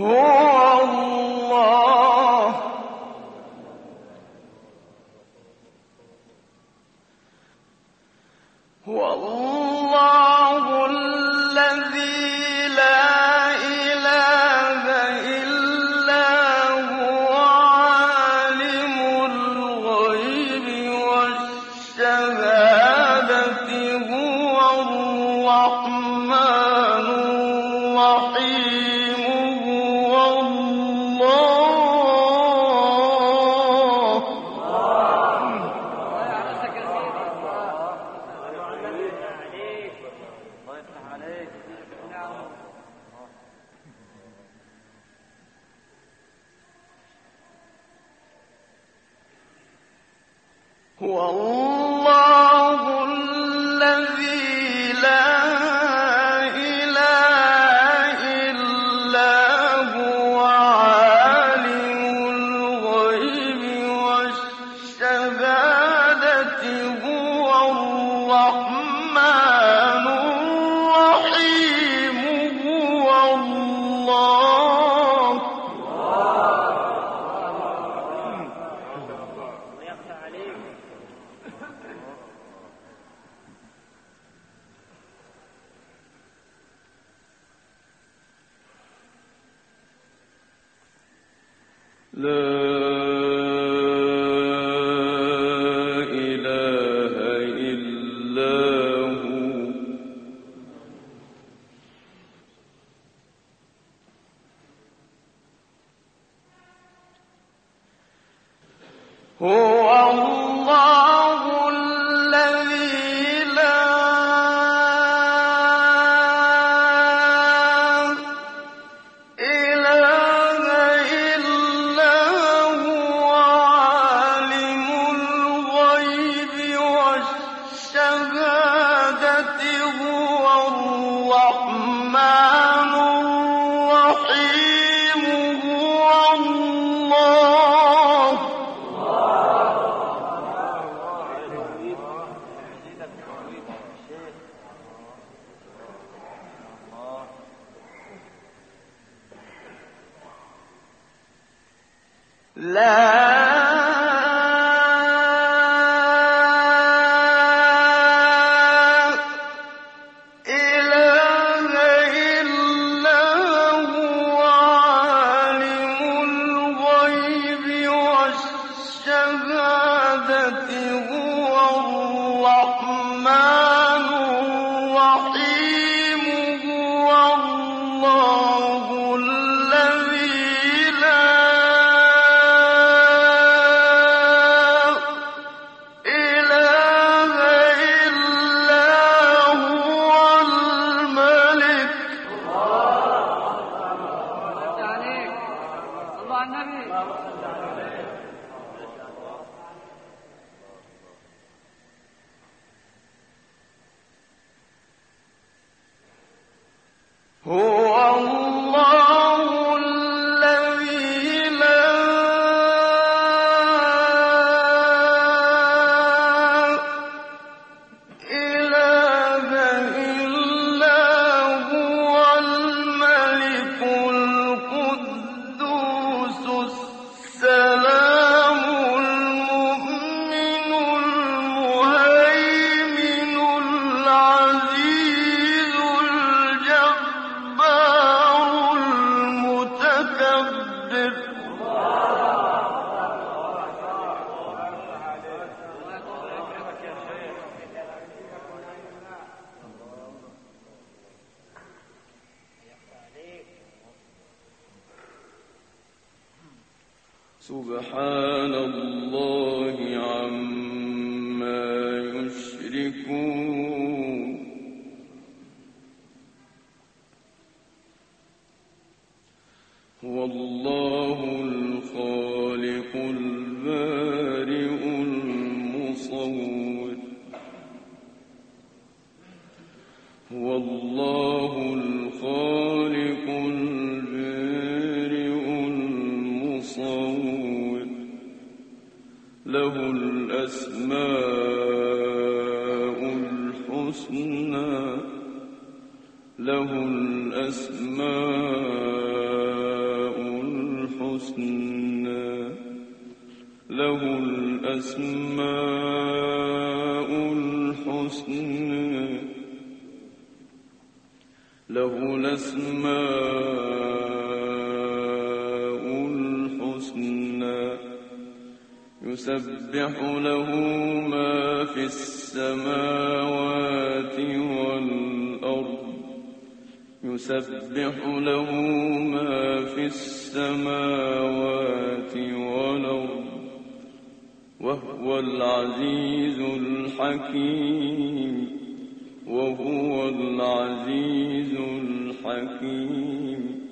هو هو الله. هو إِلَّا Oh. سبحان الله عما يشركون. هو الله الخالق البارئ. الأسماء الحسنى له الأسماء الحسنى له الأسماء الحسنى له الأسماء يسبح له ما في السماوات والأرض. يسبح له ما في السماوات والأرض. وهو العزيز الحكيم. وهو العزيز الحكيم.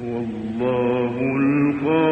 هو الله الخالق